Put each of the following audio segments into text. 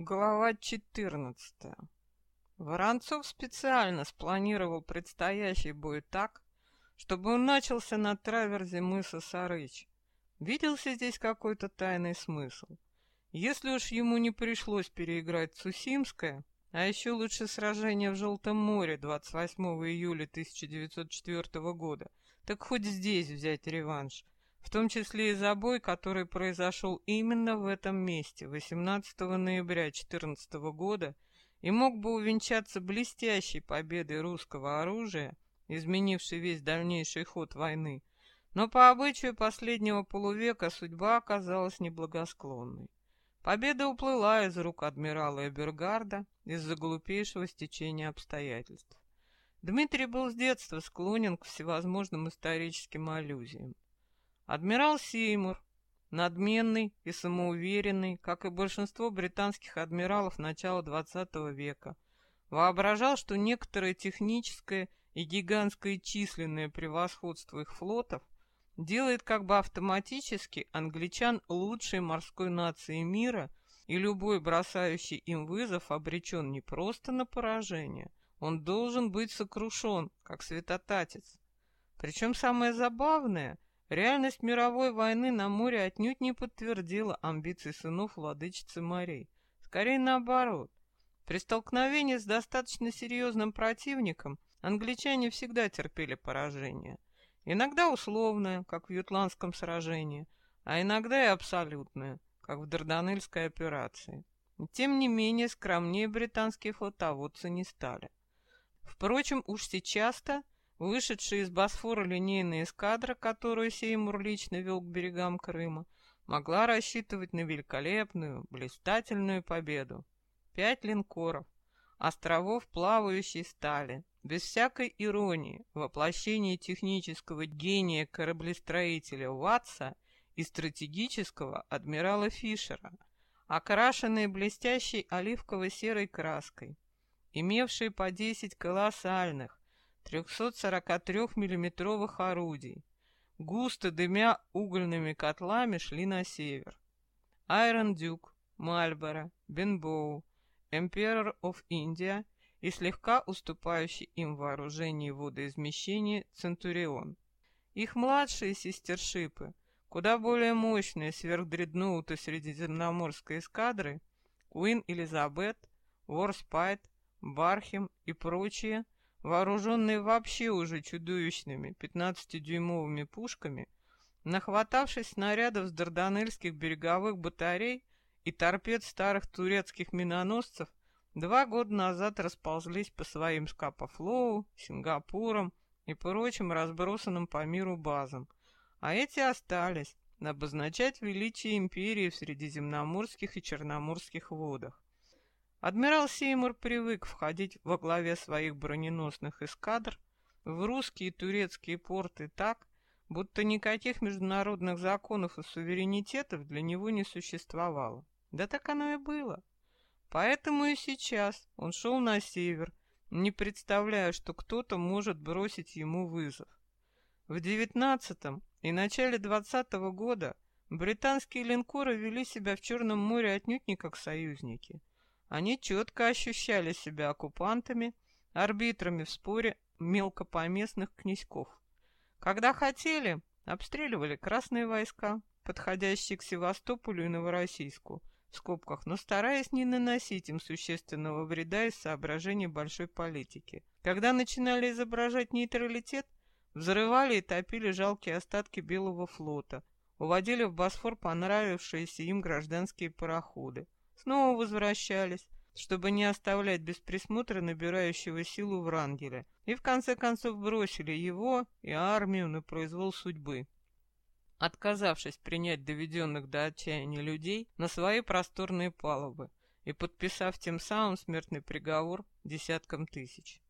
Глава 14. Воронцов специально спланировал предстоящий бой так, чтобы он начался на траверзе мыса Сарыч. Виделся здесь какой-то тайный смысл. Если уж ему не пришлось переиграть Цусимское, а еще лучше сражение в Желтом море 28 июля 1904 года, так хоть здесь взять реванш — в том числе и за бой, который произошел именно в этом месте 18 ноября 2014 года и мог бы увенчаться блестящей победой русского оружия, изменившей весь дальнейший ход войны, но по обычаю последнего полувека судьба оказалась неблагосклонной. Победа уплыла из рук адмирала Эбергарда из-за глупейшего стечения обстоятельств. Дмитрий был с детства склонен к всевозможным историческим аллюзиям. Адмирал Сеймур, надменный и самоуверенный, как и большинство британских адмиралов начала XX века, воображал, что некоторое техническое и гигантское численное превосходство их флотов делает как бы автоматически англичан лучшей морской нацией мира, и любой бросающий им вызов обречен не просто на поражение, он должен быть сокрушен, как святотатец. Причем самое забавное — Реальность мировой войны на море отнюдь не подтвердила амбиций сынов владычицы морей. Скорее наоборот. При столкновении с достаточно серьезным противником англичане всегда терпели поражение. Иногда условное, как в Ютландском сражении, а иногда и абсолютное, как в Дарданельской операции. Тем не менее, скромнее британские флотоводцы не стали. Впрочем, уж сейчас-то Вышедшая из Босфора линейная эскадра, которую Сеймур лично вел к берегам Крыма, могла рассчитывать на великолепную, блистательную победу. Пять линкоров, островов плавающей стали, без всякой иронии, воплощение технического гения кораблестроителя Ватса и стратегического адмирала Фишера, окрашенные блестящей оливково-серой краской, имевшие по 10 колоссальных, 343-миллиметровых орудий, густо дымя угольными котлами, шли на север. Айрон Дюк, Мальборо, Бенбоу, Emperor of India и слегка уступающий им вооружении водоизмещения Центурион. Их младшие сестершипы, куда более мощные сверхдредноуты Средиземноморской эскадры, Куин Элизабет, Ворспайт, Бархем и прочие – вооруженные вообще уже чудовищными 15-дюймовыми пушками, нахватавшись снарядов с дарданельских береговых батарей и торпед старых турецких миноносцев, два года назад расползлись по своим Скапофлоу, Сингапурам и прочим разбросанным по миру базам, а эти остались обозначать величие империи в средиземноморских и черноморских водах. Адмирал Сеймур привык входить во главе своих броненосных эскадр в русские и турецкие порты так, будто никаких международных законов и суверенитетов для него не существовало. Да так оно и было. Поэтому и сейчас он шел на север, не представляя, что кто-то может бросить ему вызов. В девятнадцатом и начале двадцатого года британские линкоры вели себя в Черном море отнюдь не как союзники. Они четко ощущали себя оккупантами, арбитрами в споре мелкопоместных князьков. Когда хотели, обстреливали красные войска, подходящие к Севастополю и Новороссийску, в скобках, но стараясь не наносить им существенного вреда из соображений большой политики. Когда начинали изображать нейтралитет, взрывали и топили жалкие остатки Белого флота, уводили в Босфор понравившиеся им гражданские пароходы снова возвращались, чтобы не оставлять без присмотра набирающего силу Врангеля, и в конце концов бросили его и армию на произвол судьбы, отказавшись принять доведенных до отчаяния людей на свои просторные палубы и подписав тем самым смертный приговор десяткам тысяч.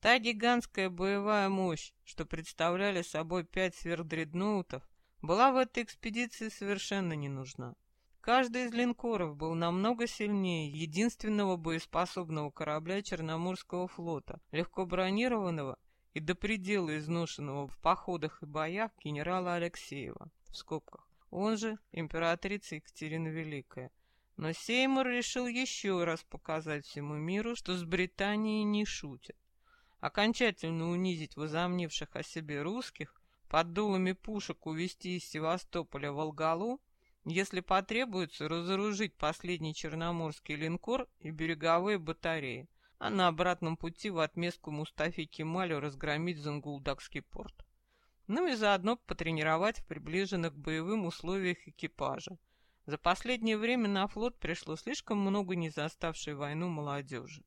Та гигантская боевая мощь, что представляли собой пять сверхдредноутов, была в этой экспедиции совершенно не нужна. Каждый из линкоров был намного сильнее единственного боеспособного корабля Черноморского флота, легко бронированного и до предела изношенного в походах и боях генерала Алексеева, в скобках, он же императрица Екатерина Великая, Но Сеймур решил еще раз показать всему миру, что с Британией не шутят. Окончательно унизить возомнивших о себе русских, под дулами пушек увезти из Севастополя Волгалу, если потребуется, разоружить последний черноморский линкор и береговые батареи, а на обратном пути в отместку Мустафе Кемалю разгромить Зангулдакский порт. Ну и заодно потренировать в приближенных к боевым условиях экипажа, за последнее время на флот пришло слишком много не заставшей войну молодежи.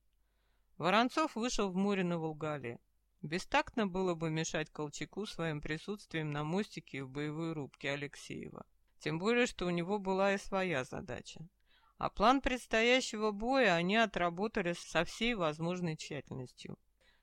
Воронцов вышел в море на Волгале. Бестактно было бы мешать Колчаку своим присутствием на мостике и в боевой рубке Алексеева. Тем более, что у него была и своя задача. А план предстоящего боя они отработали со всей возможной тщательностью.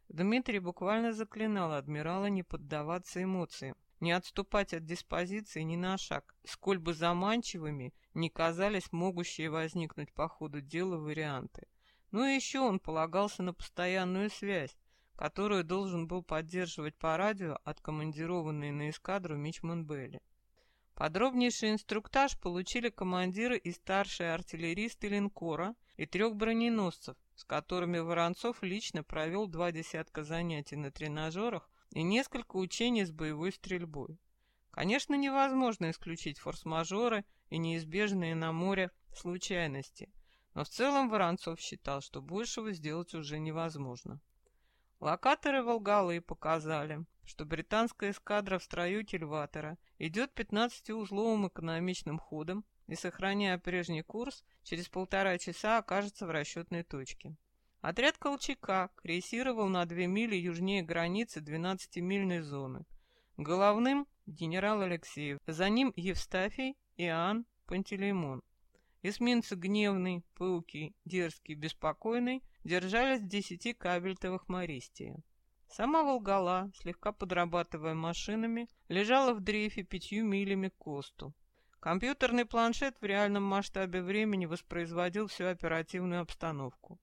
Дмитрий буквально заклинал адмирала не поддаваться эмоциям, не отступать от диспозиции ни на шаг, сколь бы заманчивыми не казались могущие возникнуть по ходу дела варианты. Ну и еще он полагался на постоянную связь, которую должен был поддерживать по радио откомандированный на эскадру Мичман Белли. Подробнейший инструктаж получили командиры и старшие артиллеристы линкора и трех броненосцев, с которыми Воронцов лично провел два десятка занятий на тренажерах и несколько учений с боевой стрельбой. Конечно, невозможно исключить форс-мажоры и неизбежные на море случайности, но в целом Воронцов считал, что большего сделать уже невозможно. Локаторы Волгалы показали, что британская эскадра в строю Тельватора идет 15-узловым экономичным ходом и, сохраняя прежний курс, через полтора часа окажется в расчетной точке. Отряд Колчака крейсировал на две мили южнее границы 12-мильной зоны. Головным — генерал Алексеев, за ним Евстафий, Иоанн, Пантелеймон. Эсминцы гневный, пылкий, дерзкий, беспокойный держались в десяти кабельтовых мористия. Сама Волгала, слегка подрабатывая машинами, лежала в дрейфе пятью милями к косту. Компьютерный планшет в реальном масштабе времени воспроизводил всю оперативную обстановку.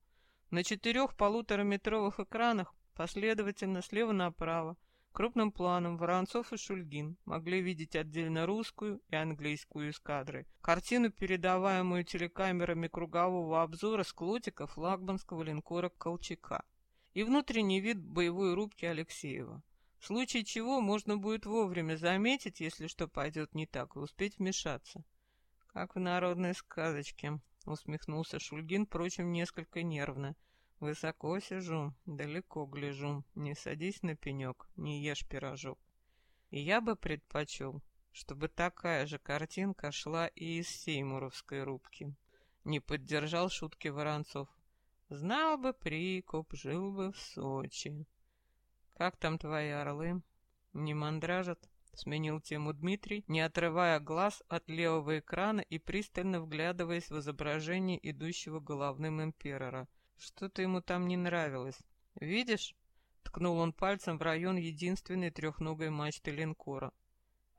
На четырех полутораметровых экранах последовательно слева направо крупным планом Воронцов и Шульгин могли видеть отдельно русскую и английскую эскадры, картину, передаваемую телекамерами кругового обзора с клотика флагманского линкора «Колчака» и внутренний вид боевой рубки Алексеева. В случае чего можно будет вовремя заметить, если что пойдет не так, и успеть вмешаться. Как в народной сказочке, — усмехнулся Шульгин, впрочем, несколько нервно. «Высоко сижу, далеко гляжу. Не садись на пенек, не ешь пирожок. И я бы предпочел, чтобы такая же картинка шла и из Сеймуровской рубки». Не поддержал шутки Воронцов. «Знал бы прикуп, жил бы в Сочи». «Как там твои орлы? Не мандражат?» — сменил тему Дмитрий, не отрывая глаз от левого экрана и пристально вглядываясь в изображение идущего головным имперора. Что-то ему там не нравилось. «Видишь?» — ткнул он пальцем в район единственной трехногой мачты линкора.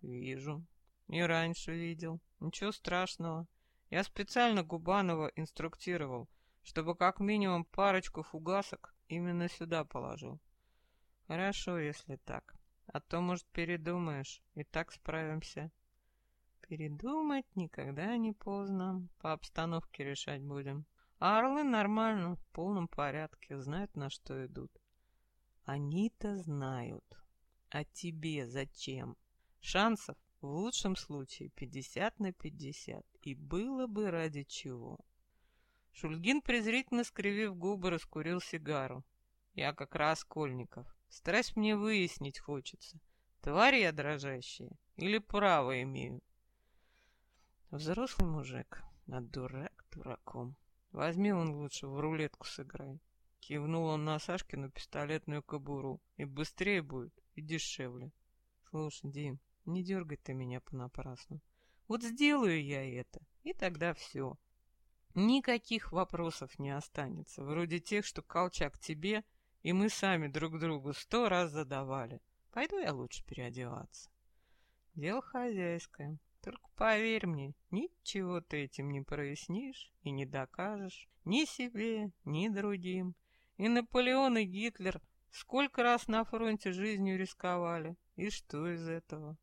«Вижу. И раньше видел. Ничего страшного. Я специально Губанова инструктировал, чтобы как минимум парочку фугасок именно сюда положил. Хорошо, если так». А то, может, передумаешь, и так справимся. Передумать никогда не поздно. По обстановке решать будем. А орлы нормально, в полном порядке, знают, на что идут. Они-то знают. А тебе зачем? Шансов в лучшем случае 50 на 50. И было бы ради чего. Шульгин, презрительно скривив губы, раскурил сигару. Я как раз Кольников. Страсть мне выяснить хочется, тварь я дрожащая или право имею. Взрослый мужик, а дурак дураком. Возьми он лучше в рулетку сыграй. Кивнул он на Сашкину пистолетную кобуру. И быстрее будет, и дешевле. Слушай, Дим, не дергай ты меня понапрасну. Вот сделаю я это, и тогда все. Никаких вопросов не останется, вроде тех, что Колчак тебе, и мы сами друг другу сто раз задавали. Пойду я лучше переодеваться. Дело хозяйское. Только поверь мне, ничего ты этим не прояснишь и не докажешь ни себе, ни другим. И Наполеон, и Гитлер сколько раз на фронте жизнью рисковали. И что из этого?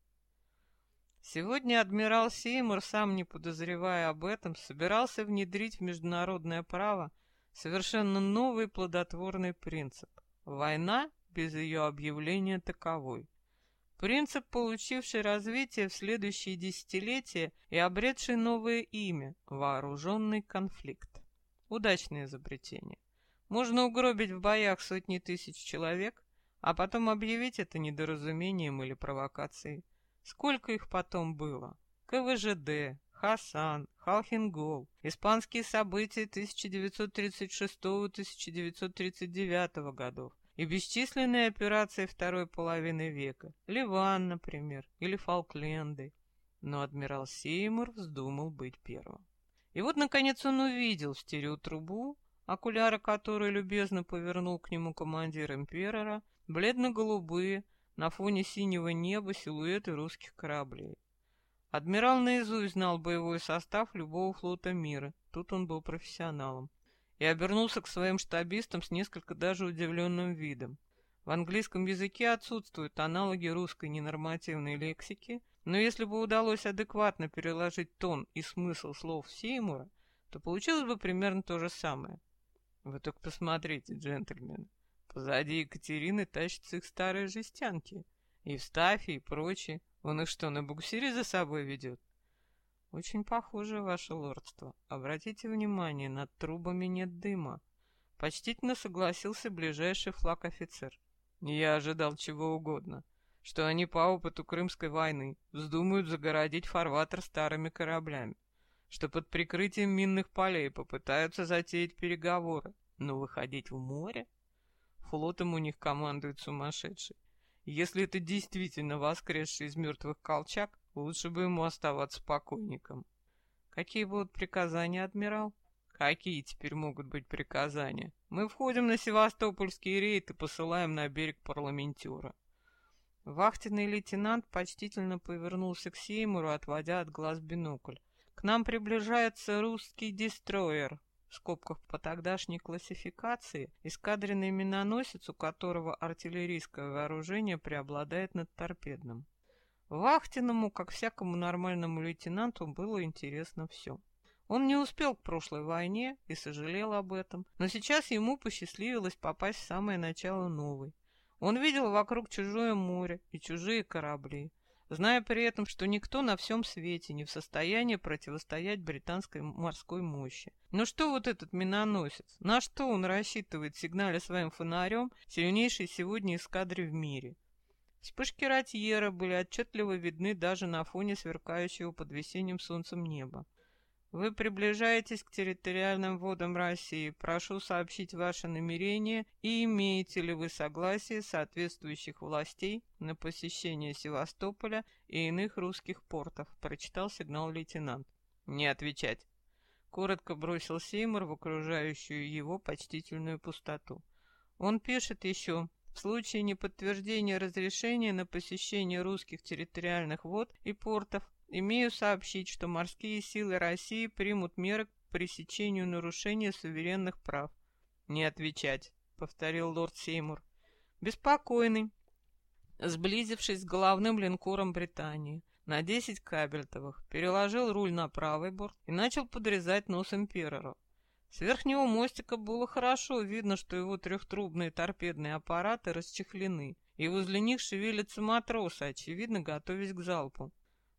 Сегодня адмирал Сеймур, сам не подозревая об этом, собирался внедрить в международное право совершенно новый плодотворный принцип – война без ее объявления таковой. Принцип, получивший развитие в следующие десятилетия и обретший новое имя – вооруженный конфликт. Удачное изобретение. Можно угробить в боях сотни тысяч человек, а потом объявить это недоразумением или провокацией. Сколько их потом было? КВЖД, Хасан, Халхингол, испанские события 1936-1939 годов, и бесчисленные операции второй половины века, Ливан, например, или Фолкленды. Но адмирал Сеймур вздумал быть первым. И вот, наконец, он увидел в стереотрубу, окуляры которой любезно повернул к нему командир имперора, бледно-голубые, на фоне синего неба силуэты русских кораблей. Адмирал наизусть знал боевой состав любого флота мира, тут он был профессионалом и обернулся к своим штабистам с несколько даже удивленным видом. В английском языке отсутствуют аналоги русской ненормативной лексики, но если бы удалось адекватно переложить тон и смысл слов Сеймура, то получилось бы примерно то же самое. Вы только посмотрите, джентльмены. Позади Екатерины тащатся их старые жестянки. Евстафий и прочие. Он их что, на буксире за собой ведет? «Очень похоже, ваше лордство. Обратите внимание, над трубами нет дыма». Почтительно согласился ближайший флаг офицер. Я ожидал чего угодно. Что они по опыту Крымской войны вздумают загородить фарватер старыми кораблями. Что под прикрытием минных полей попытаются затеять переговоры. Но выходить в море? Флотом у них командует сумасшедший. Если это действительно воскресший из мертвых колчак, Лучше бы ему оставаться покойником. Какие будут приказания, адмирал? Какие теперь могут быть приказания? Мы входим на Севастопольский рейд и посылаем на берег парламентера. Вахтенный лейтенант почтительно повернулся к Сеймуру, отводя от глаз бинокль. К нам приближается русский дестройер. В скобках по тогдашней классификации эскадренный миноносец, у которого артиллерийское вооружение преобладает над торпедным. Вахтенному, как всякому нормальному лейтенанту, было интересно все. Он не успел к прошлой войне и сожалел об этом, но сейчас ему посчастливилось попасть в самое начало новой. Он видел вокруг чужое море и чужие корабли, зная при этом, что никто на всем свете не в состоянии противостоять британской морской мощи. Но что вот этот миноносец? На что он рассчитывает, сигналя своим фонарем, сильнейшей сегодня эскадре в мире? Вспышки Ратьера были отчетливо видны даже на фоне сверкающего под весенним солнцем неба. Вы приближаетесь к территориальным водам России. Прошу сообщить ваше намерение и имеете ли вы согласие соответствующих властей на посещение Севастополя и иных русских портов, прочитал сигнал лейтенант. Не отвечать. Коротко бросил Сеймур в окружающую его почтительную пустоту. Он пишет еще в случае неподтверждения разрешения на посещение русских территориальных вод и портов, имею сообщить, что морские силы России примут меры к пресечению нарушения суверенных прав. «Не отвечать», — повторил лорд Сеймур. Беспокойный, сблизившись с головным линкором Британии, на 10 кабельтовых, переложил руль на правый борт и начал подрезать нос императора. С верхнего мостика было хорошо видно, что его трехтрубные торпедные аппараты расчехлены, и возле них шевелятся матросы, очевидно, готовясь к залпу.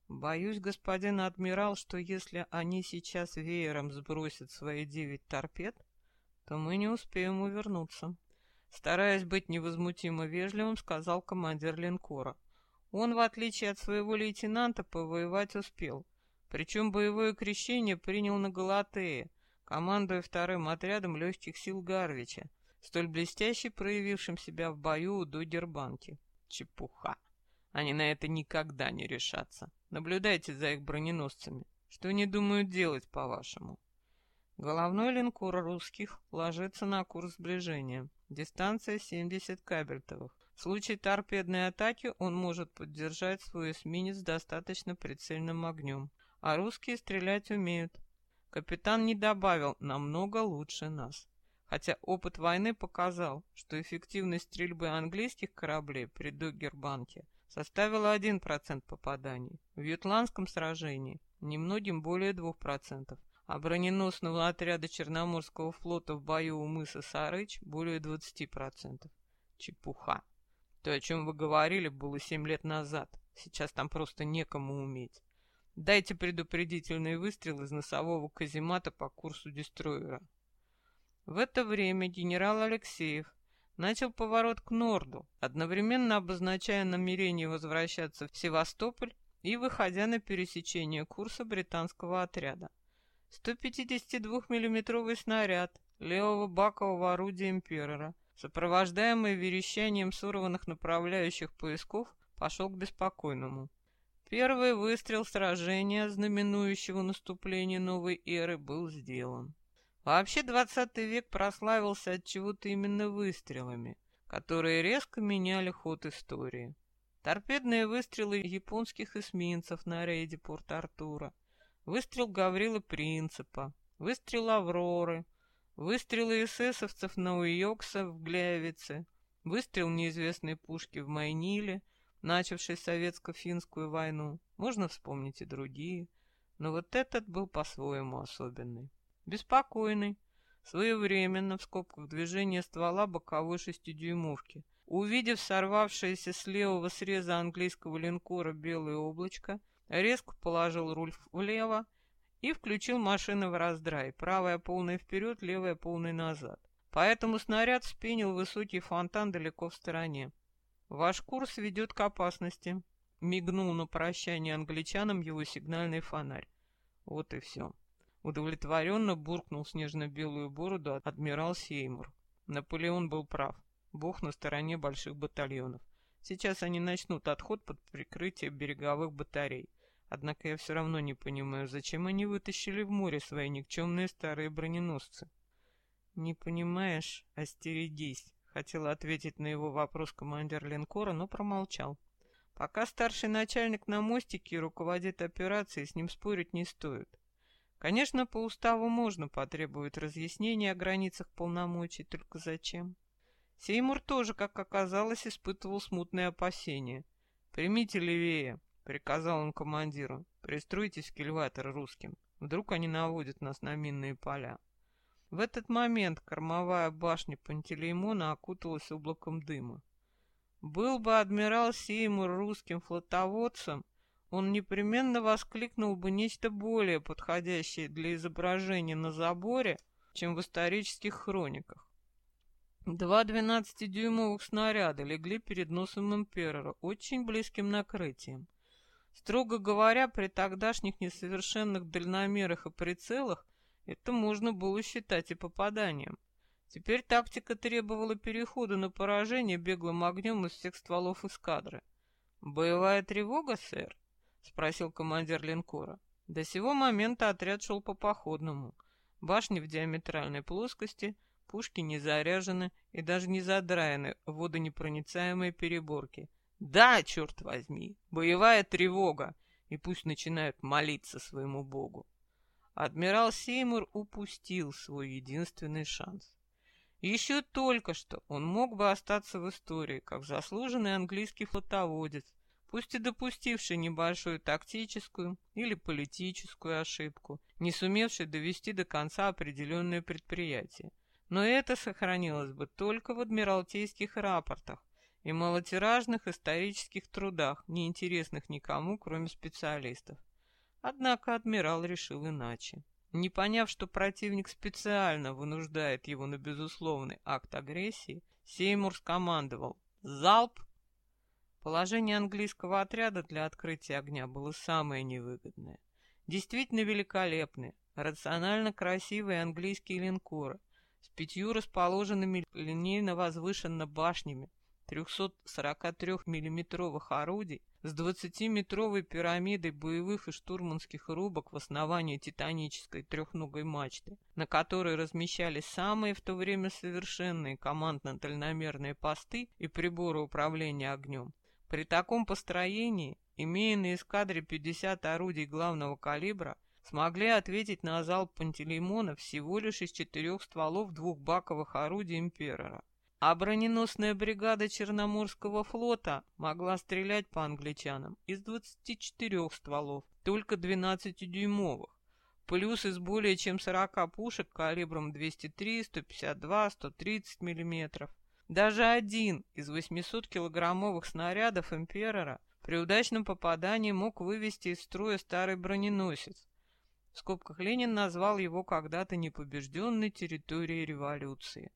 Боюсь, господин адмирал, что если они сейчас веером сбросят свои девять торпед, то мы не успеем увернуться. Стараясь быть невозмутимо вежливым, сказал командир линкора. Он, в отличие от своего лейтенанта, повоевать успел. Причем боевое крещение принял на Галатее, командуя вторым отрядом легких сил Гарвича, столь блестяще проявившим себя в бою у Догербанки. Чепуха. Они на это никогда не решатся. Наблюдайте за их броненосцами. Что они думают делать, по-вашему? Головной линкор русских ложится на курс сближения. Дистанция 70 кабельтовых. В случае торпедной атаки он может поддержать свой эсминец достаточно прицельным огнем. А русские стрелять умеют. Капитан не добавил «намного лучше нас». Хотя опыт войны показал, что эффективность стрельбы английских кораблей при Дугербанке составила 1% попаданий. В Ютландском сражении немногим более 2%, а броненосного отряда Черноморского флота в бою у мыса Сарыч более 20%. Чепуха. То, о чем вы говорили, было 7 лет назад. Сейчас там просто некому уметь. Дайте предупредительный выстрел из носового каземата по курсу дестройера. В это время генерал Алексеев начал поворот к норду, одновременно обозначая намерение возвращаться в Севастополь и выходя на пересечение курса британского отряда. 152 миллиметровый снаряд левого бакового орудия «Имперора», сопровождаемый верещанием сорванных направляющих поисков, пошел к беспокойному. Первый выстрел сражения, знаменующего наступление новой эры, был сделан. Вообще двадцатый век прославился от чего-то именно выстрелами, которые резко меняли ход истории. Торпедные выстрелы японских эсминцев на рейде Порт-Артура, выстрел Гаврила Принципа, выстрел Авроры, выстрелы эсэсовцев на Уйокса в Глявице, выстрел неизвестной пушки в Майниле, начавшей советско-финскую войну. Можно вспомнить и другие, но вот этот был по-своему особенный. Беспокойный, своевременно, в скобках движения ствола боковой шестидюймовки. Увидев сорвавшееся с левого среза английского линкора белое облачко, резко положил руль влево и включил машину в раздрай, правая полная вперед, левая полная назад. Поэтому снаряд вспенил высокий фонтан далеко в стороне. «Ваш курс ведет к опасности», — мигнул на прощание англичанам его сигнальный фонарь. Вот и все. Удовлетворенно буркнул снежно-белую бороду адмирал Сеймур. Наполеон был прав. Бог на стороне больших батальонов. Сейчас они начнут отход под прикрытие береговых батарей. Однако я все равно не понимаю, зачем они вытащили в море свои никчемные старые броненосцы. Не понимаешь, остерегись, хотела ответить на его вопрос командир линкора, но промолчал. Пока старший начальник на мостике руководит операцией, с ним спорить не стоит. Конечно, по уставу можно потребовать разъяснения о границах полномочий, только зачем? Сеймур тоже, как оказалось, испытывал смутные опасения. «Примите левее», — приказал он командиру. «Пристройтесь в кильватор русским. Вдруг они наводят нас на минные поля». В этот момент кормовая башня Пантелеймона окуталась облаком дыма. Был бы адмирал Сеймур русским флотоводцем, он непременно воскликнул бы нечто более подходящее для изображения на заборе, чем в исторических хрониках. Два двенадцатидюймовых снаряда легли перед носом императора, очень близким накрытием. Строго говоря, при тогдашних несовершенных дальномерах и прицелах это можно было считать и попаданием. Теперь тактика требовала перехода на поражение беглым огнем из всех стволов эскадры. «Боевая тревога, сэр?» — спросил командир линкора. До сего момента отряд шел по походному. Башни в диаметральной плоскости, пушки не заряжены и даже не задраены водонепроницаемые переборки. Да, черт возьми, боевая тревога, и пусть начинают молиться своему богу. Адмирал Сеймур упустил свой единственный шанс. Еще только что он мог бы остаться в истории, как заслуженный английский флотоводец, пусть и допустивший небольшую тактическую или политическую ошибку, не сумевший довести до конца определенное предприятие. Но это сохранилось бы только в адмиралтейских рапортах и малотиражных исторических трудах, неинтересных никому, кроме специалистов. Однако адмирал решил иначе. Не поняв, что противник специально вынуждает его на безусловный акт агрессии, Сеймур скомандовал «Залп!» Положение английского отряда для открытия огня было самое невыгодное. Действительно великолепные, рационально красивые английские линкоры с пятью расположенными линейно возвышенно башнями 343 миллиметровых орудий с 20-метровой пирамидой боевых и штурманских рубок в основании титанической трехногой мачты, на которой размещались самые в то время совершенные командно-дальномерные посты и приборы управления огнем, при таком построении, имея на эскадре 50 орудий главного калибра, смогли ответить на залп Пантелеймона всего лишь из четырех стволов двухбаковых орудий Имперора. А броненосная бригада Черноморского флота могла стрелять по англичанам из 24 стволов, только 12-дюймовых, плюс из более чем 40 пушек калибром 203, 152, 130 мм. Даже один из 800-килограммовых снарядов «Имперора» при удачном попадании мог вывести из строя старый броненосец. В скобках Ленин назвал его когда-то непобежденной территорией революции.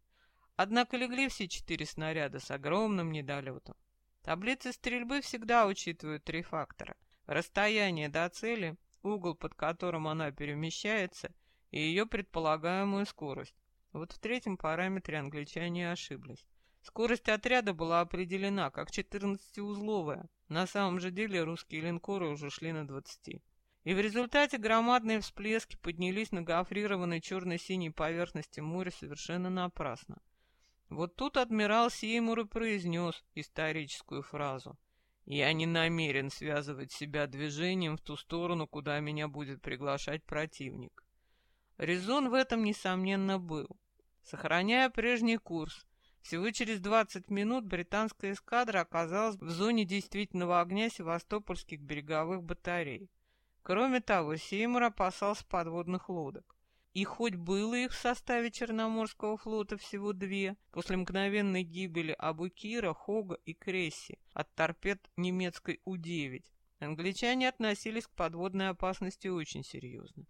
Однако легли все четыре снаряда с огромным недолетом. Таблицы стрельбы всегда учитывают три фактора. Расстояние до цели, угол, под которым она перемещается, и ее предполагаемую скорость. Вот в третьем параметре англичане ошиблись. Скорость отряда была определена как 14-узловая. На самом же деле русские линкоры уже шли на 20. И в результате громадные всплески поднялись на гофрированной черно-синей поверхности моря совершенно напрасно. Вот тут адмирал Сеймур и произнес историческую фразу. «Я не намерен связывать себя движением в ту сторону, куда меня будет приглашать противник». Резон в этом, несомненно, был. Сохраняя прежний курс, всего через 20 минут британская эскадра оказалась в зоне действительного огня севастопольских береговых батарей. Кроме того, Сеймур опасался подводных лодок. И хоть было их в составе Черноморского флота всего две, после мгновенной гибели Абукира, Хога и Кресси от торпед немецкой У-9, англичане относились к подводной опасности очень серьезно.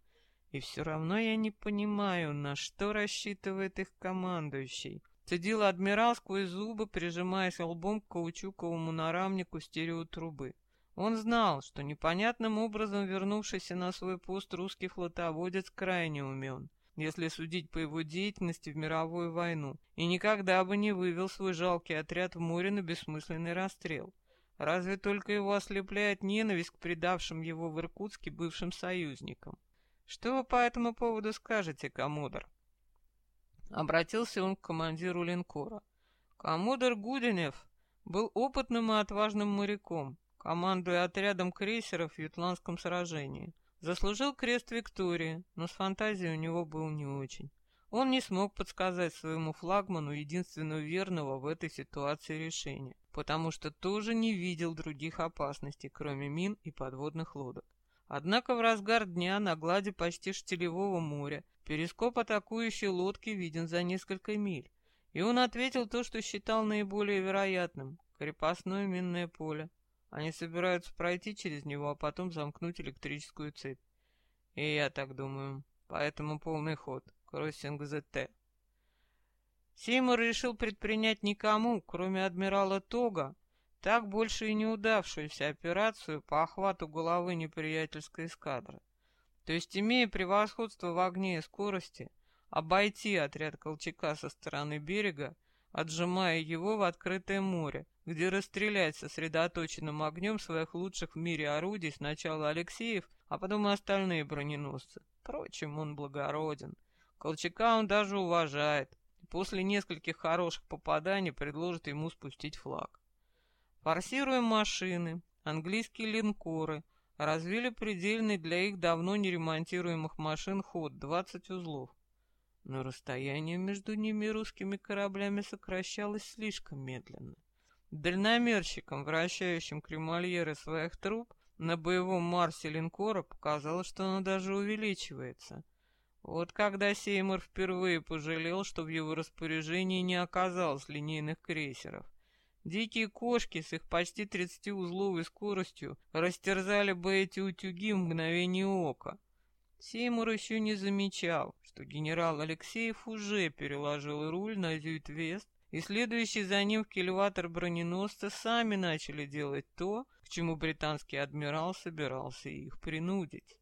И все равно я не понимаю, на что рассчитывает их командующий. Цедил адмирал сквозь зубы, прижимаясь лбом к каучуковому нарамнику стереотрубы. Он знал, что непонятным образом вернувшийся на свой пост русский флотоводец крайне умен, если судить по его деятельности в мировую войну, и никогда бы не вывел свой жалкий отряд в море на бессмысленный расстрел. Разве только его ослепляет ненависть к предавшим его в Иркутске бывшим союзникам. Что вы по этому поводу скажете, Комодор? Обратился он к командиру линкора. Комодор Гуденев был опытным и отважным моряком, командуя отрядом крейсеров в Ютландском сражении. Заслужил крест Виктории, но с фантазией у него был не очень. Он не смог подсказать своему флагману единственного верного в этой ситуации решения, потому что тоже не видел других опасностей, кроме мин и подводных лодок. Однако в разгар дня на глади почти штилевого моря перископ атакующей лодки виден за несколько миль, и он ответил то, что считал наиболее вероятным — крепостное минное поле. Они собираются пройти через него, а потом замкнуть электрическую цепь. И я так думаю. Поэтому полный ход. Кроссинг ЗТ. Сеймур решил предпринять никому, кроме адмирала Тога, так больше и не удавшуюся операцию по охвату головы неприятельской эскадры. То есть, имея превосходство в огне и скорости, обойти отряд Колчака со стороны берега, отжимая его в открытое море, где расстрелять сосредоточенным огнем своих лучших в мире орудий сначала Алексеев, а потом и остальные броненосцы. Впрочем, он благороден. Колчака он даже уважает. после нескольких хороших попаданий предложит ему спустить флаг. Форсируем машины, английские линкоры развили предельный для их давно не ремонтируемых машин ход 20 узлов. Но расстояние между ними и русскими кораблями сокращалось слишком медленно. Дальномерщикам, вращающим кремольеры своих труб, на боевом Марсе линкора показалось, что оно даже увеличивается. Вот когда Сеймур впервые пожалел, что в его распоряжении не оказалось линейных крейсеров. Дикие кошки с их почти 30-узловой скоростью растерзали бы эти утюги в мгновение ока. Сеймур еще не замечал, что генерал Алексеев уже переложил руль на Зюит-Вест и следующие за ним в кильватор броненосца сами начали делать то, к чему британский адмирал собирался их принудить.